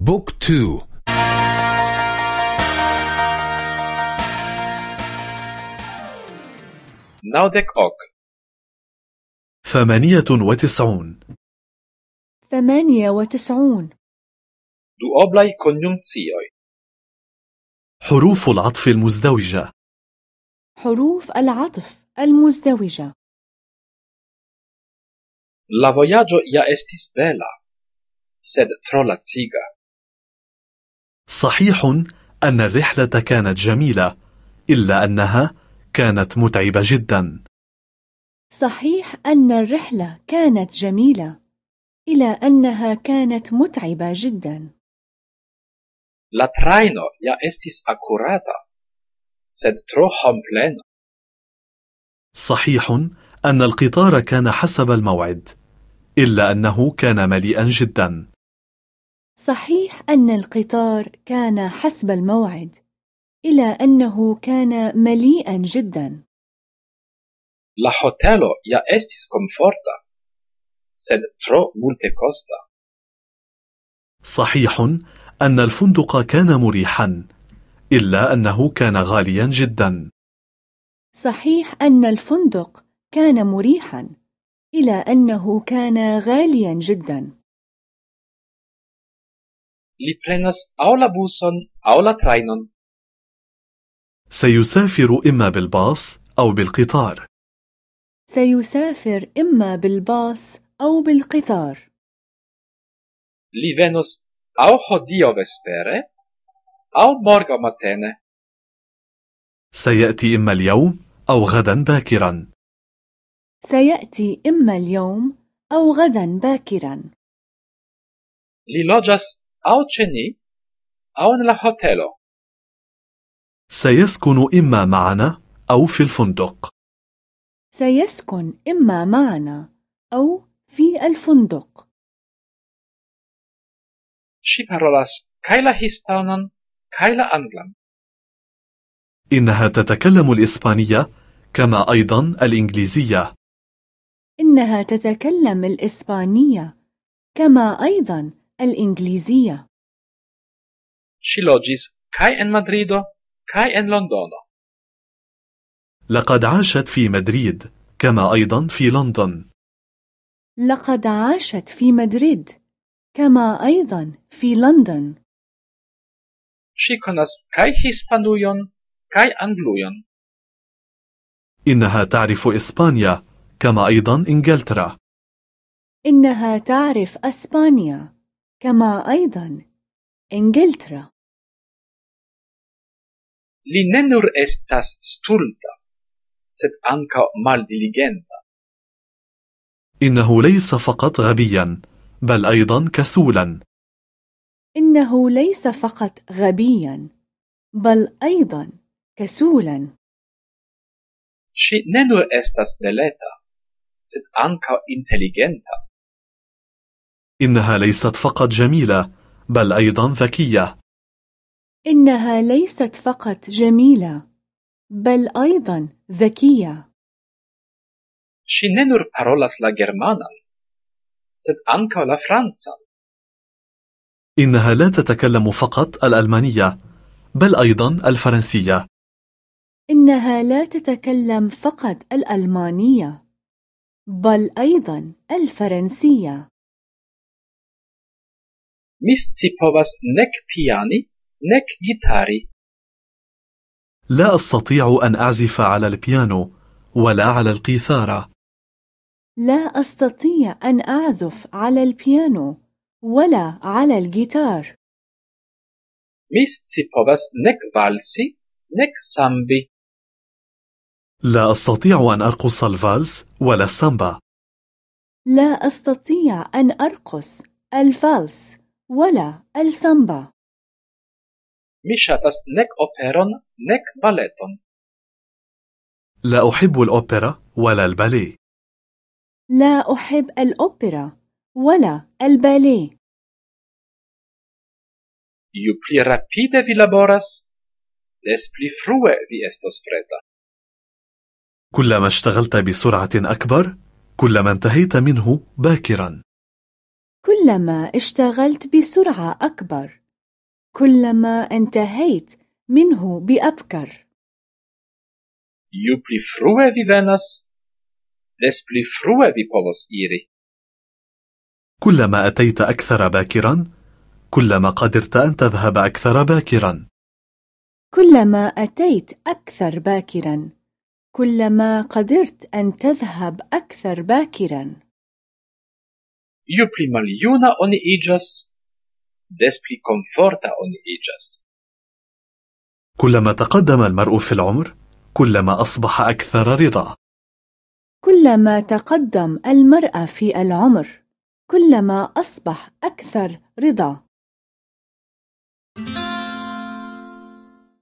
book two. naŭdek ok. ثمانية وتسعون. ثمانية وتسعون. duoblaj konjunkcioj حروف العطف المزدوجة. حروف العطف المزدوجة. La voyaggio ja estis bela, sed tro laciga. صحيح أن الرحلة كانت جميلة إلا أنها كانت متعبة جدا. صحيح أن الرحلة كانت جميلة إلى أنها كانت متعبة جدا. La traino ja estis akurata, sed tro homplena. صحيح أن القطار كان حسب الموعد إلا أنه كان مليئا جدا. صحيح أن القطار كان حسب الموعد إلى أنه كان مليئا جدا. La hotelo ja estis komforta, sed tro multekosta. صحيح أن الفندق كان مريحا إلا أنه كان غاليا جدا. صحيح أن الفندق كان مريحا إلى أنه كان غاليا جدا. Li prenas aŭ la buson aŭ la trajnon. سيسافر إما بالباص أو بالقطار سيسافر إما بالباص أو بالقطار Li venos aŭ hodiaŭ vespere aŭ morgaŭ matene. سيأتي إما اليوم أو غدا باكرا سيأتي إما اليوم أو غدا باكرا Li loĝas ni aŭ en la hotelo. سيسكن إما معنا أو في الفندق سيسكن إما معنا أو في الفندق parolas kaj la hispanan kaj la anglan. إنها تتكلم الإسبانية كما أيضا الإنجليزية إنها تتكلم الإسبانية كما أيضا الإنجليزية. Ŝi loĝis kaj en Madrido kaj en Londono. لقد عاشت في مدريد كما أيضا في لندن. لقد عاشت في مدريد كما أيضا في لندن. Ŝi konas kaj Hispanujon kaj Anglujon. إنها تعرف إسبانيا كما أيضا إنجلترا. إنها تعرف أسبانيا. كما أيضا إنجلترا Li ne nur estas stulta, sed ankaŭ maldiligenta. إنه ليس فقط غبيا بل أيضا كسولا إنه ليس فقط غبيا بل أيضا كسولا Ŝi ne nur estas beleta, sed ankaŭ inteligenta. إنها ليست فقط جميلة بل أيضا ذكية. إنها ليست فقط جميلة بل أيضا ذكية. Ŝi ne nur parolas la germanan, sed ankaŭ la francan. إنها لا تتكلم فقط الألمانية بل أيضا الفرنسية. إنها لا تتكلم فقط الألمانية بل أيضا الفرنسية. Mi scipovas nek piani, nek gitari. لا أستطيع أن أعزف على البيانو ولا على القيثارة لا أستطيع أن أعزف على البيانو ولا على الجيتار Mi scipovas nek valsi, nek sambi. لا أستطيع أن أرقص الفالس ولا السامبا لا أستطيع أن أرقص الفالس ولا السامبا Mi ŝatas nek operon, nek baleton. لا أحب الأوبرا ولا الباليه لا أحب الأوبرا ولا الباليه Ju pli rapide vi laboras, des pli frue vi estos preta. كلما اشتغلت بسرعة أكبر كلما انتهيت منه باكرا كلما اشتغلت بسرعة أكبر. كلما انتهيت منه بأبكر. Ju pli frue vi venas, des pli frue vi povos iri. كلما أتيت أكثر باكرا كلما قدرت أن تذهب أكثر باكرا. كلما أتيت أكثر باكرا كلما قدرت أن تذهب أكثر باكرا. Ju pli maljuna oni iĝas, des pli komforta oni iĝas. كلما تقدم المرء في العمر كلما أصبح أكثر رضا كلما تقدم المرأة في العمر كلما أصبح أكثر رضا